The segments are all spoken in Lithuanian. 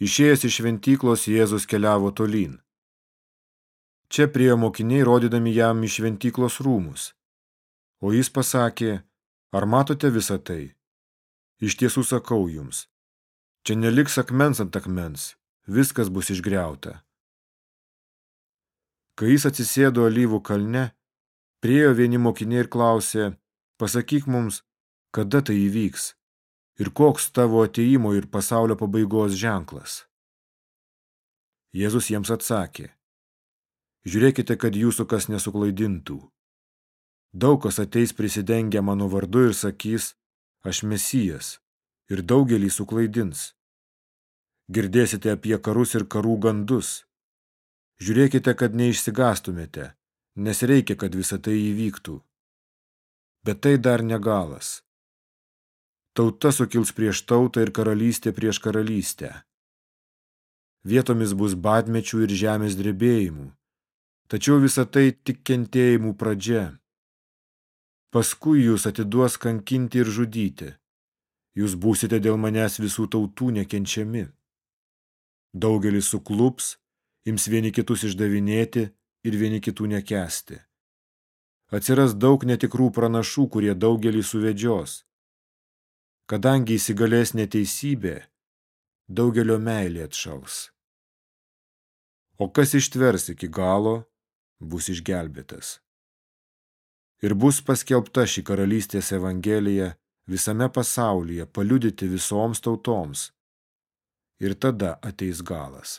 Išėjęs iš šventyklos, Jėzus keliavo tolyn. Čia priejo mokiniai, rodydami jam į šventyklos rūmus. O jis pasakė, ar matote visą tai? Iš tiesų sakau jums, čia neliks akmens ant akmens, viskas bus išgriauta. Kai jis atsisėdo alyvų kalne, priejo vieni mokiniai ir klausė, pasakyk mums, kada tai įvyks ir koks tavo ateimo ir pasaulio pabaigos ženklas. Jėzus jiems atsakė, žiūrėkite, kad jūsų kas nesuklaidintų. Daug kas ateis prisidengę mano vardu ir sakys, aš mesijas, ir daugelį suklaidins. Girdėsite apie karus ir karų gandus. Žiūrėkite, kad neišsigastumėte, nes reikia, kad visa tai įvyktų. Bet tai dar negalas. Tauta sukils prieš tautą ir karalystė prieš karalystę. Vietomis bus badmečių ir žemės drebėjimų, tačiau visa tai tik kentėjimų pradžia. Paskui jūs atiduos kankinti ir žudyti. Jūs būsite dėl manęs visų tautų nekenčiami. Daugelis suklups, ims vieni kitus išdavinėti ir vieni kitų nekesti. Atsiras daug netikrų pranašų, kurie daugelį suvedžios. Kadangi įsigalės neteisybė, daugelio meilė atšals. O kas ištvers iki galo, bus išgelbėtas. Ir bus paskelbta šį karalystės evangeliją visame pasaulyje paliudyti visoms tautoms. Ir tada ateis galas.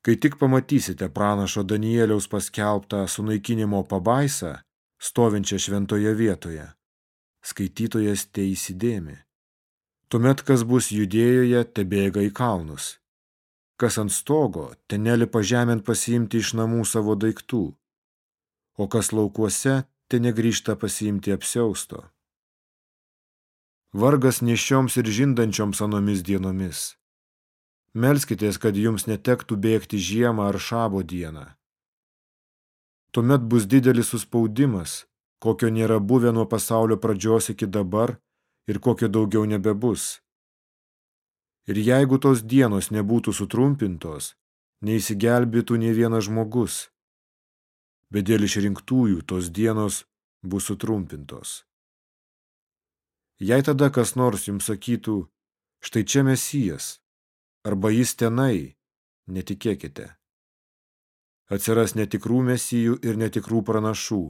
Kai tik pamatysite pranašo Danieliaus paskelbtą sunaikinimo pabaisą, stovinčią šventoje vietoje, skaitytojas te įsidėmi. Tuomet, kas bus judėjoje, te bėga į kalnus. Kas ant stogo, te nelipa žemėn pasiimti iš namų savo daiktų. O kas laukuose, te negrįžta pasiimti apsiausto. Vargas nešioms ir žindančioms anomis dienomis. Melskitės, kad jums netektų bėgti žiemą ar šabo dieną. Tuomet bus didelis suspaudimas, kokio nėra buvę nuo pasaulio pradžios iki dabar ir kokio daugiau nebebus. Ir jeigu tos dienos nebūtų sutrumpintos, neįsigelbėtų ne vienas žmogus, bet dėl išrinktųjų tos dienos bus sutrumpintos. Jei tada kas nors jums sakytų, štai čia mesijas, arba jis tenai, netikėkite. Atsiras netikrų mesijų ir netikrų pranašų,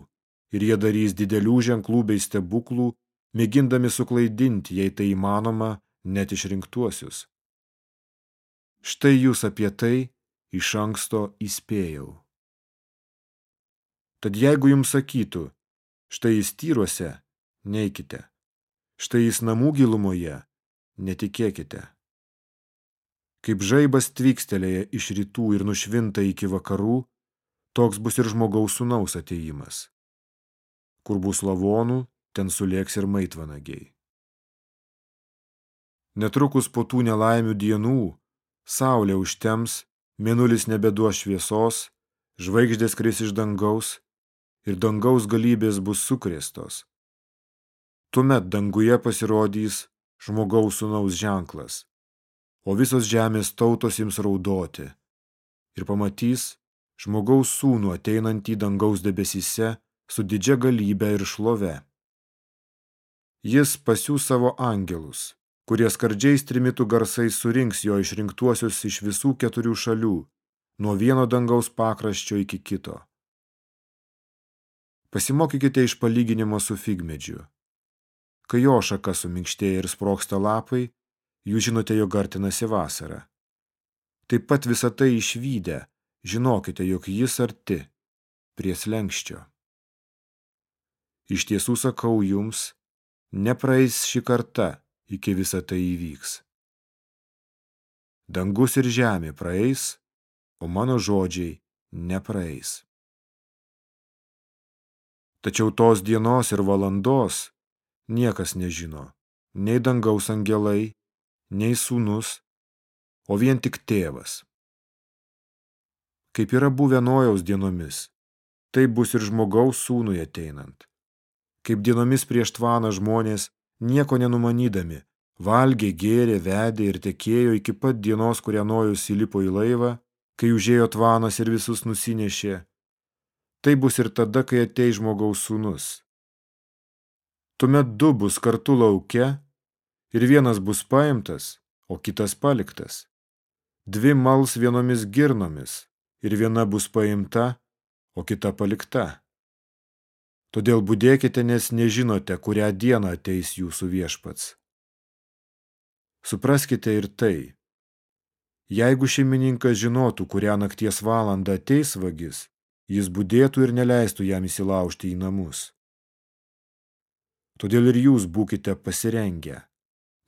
ir jie darys didelių ženklų bei stebuklų, mėgindami suklaidinti, jei tai įmanoma, net išrinktuosius. Štai jūs apie tai iš anksto įspėjau. Tad jeigu jums sakytų, štai jis tyruose, neikite, štai jis namų gilumoje, netikėkite. Kaip žaibas tvykstelėje iš rytų ir nušvinta iki vakarų, toks bus ir žmogaus sūnaus ateimas. Kur bus lavonų, ten sulėks ir maitvanagiai. Netrukus po tų nelaimių dienų saulė užtems, mėnulis nebeduos šviesos, žvaigždės kris iš dangaus ir dangaus galybės bus sukrėstos. Tuomet danguje pasirodys žmogaus sūnaus ženklas, o visos žemės tautos jums raudoti ir pamatys žmogaus sūnų ateinantį dangaus debesyse su didžia galybe ir šlove. Jis pasiūs savo angelus, kurie skardžiais trimitų garsais surinks jo išrinktuosius iš visų keturių šalių, nuo vieno dangaus pakraščio iki kito. Pasimokykite iš palyginimo su figmedžiu. Kai jo šaka suminkštėja ir sproksta lapai, jūs žinote, jog artinasi vasara. Taip pat visą tai išvydę, žinokite, jog jis arti, prie slenkščio. Iš tiesų sakau jums, nepraeis ši karta, iki visa tai įvyks. Dangus ir žemė praeis, o mano žodžiai nepraeis. Tačiau tos dienos ir valandos niekas nežino, nei dangaus angelai, nei sūnus, o vien tik tėvas. Kaip yra buvę nojaus dienomis, tai bus ir žmogaus sūnui ateinant kaip dienomis prieš tvaną žmonės, nieko nenumanydami, valgė, gėrė, vedė ir tekėjo iki pat dienos, kurią Nojus įlipo į laivą, kai užėjo tvanas ir visus nusinešė. Tai bus ir tada, kai atei žmogaus sūnus. Tuomet du bus kartu lauke ir vienas bus paimtas, o kitas paliktas. Dvi mals vienomis girnomis ir viena bus paimta, o kita palikta. Todėl būdėkite, nes nežinote, kurią dieną ateis jūsų viešpats. Supraskite ir tai. Jeigu šeimininkas žinotų, kurią nakties valandą ateis vagis, jis būdėtų ir neleistų jam įsilaužti į namus. Todėl ir jūs būkite pasirengę,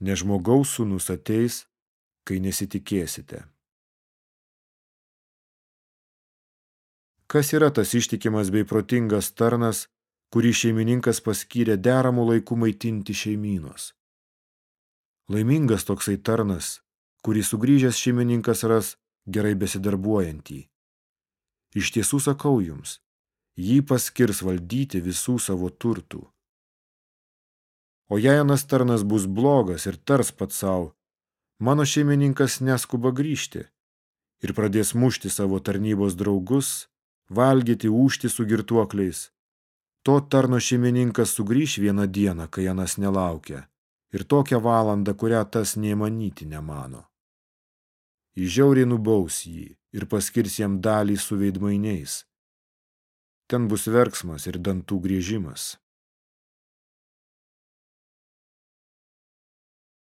nes žmogaus sūnus ateis, kai nesitikėsite. Kas yra tas ištikimas bei protingas tarnas, kurį šeimininkas paskyrė deramų laikų maitinti šeimynos? Laimingas toksai tarnas, kurį sugrįžęs šeimininkas ras gerai besidarbuojantį. Iš tiesų sakau jums, jį paskirs valdyti visų savo turtų. O jei anas tarnas bus blogas ir tars pat savo, mano šeimininkas neskuba grįžti ir pradės mušti savo tarnybos draugus, valgyti užti su girtuokliais. To tarno šeimininkas sugrįž vieną dieną, kai anas nelaukia ir tokią valandą, kurią tas neįmanyti nemano. Įžiauriai nubaus jį ir paskirs jam dalį su veidmainiais. Ten bus verksmas ir dantų griežimas.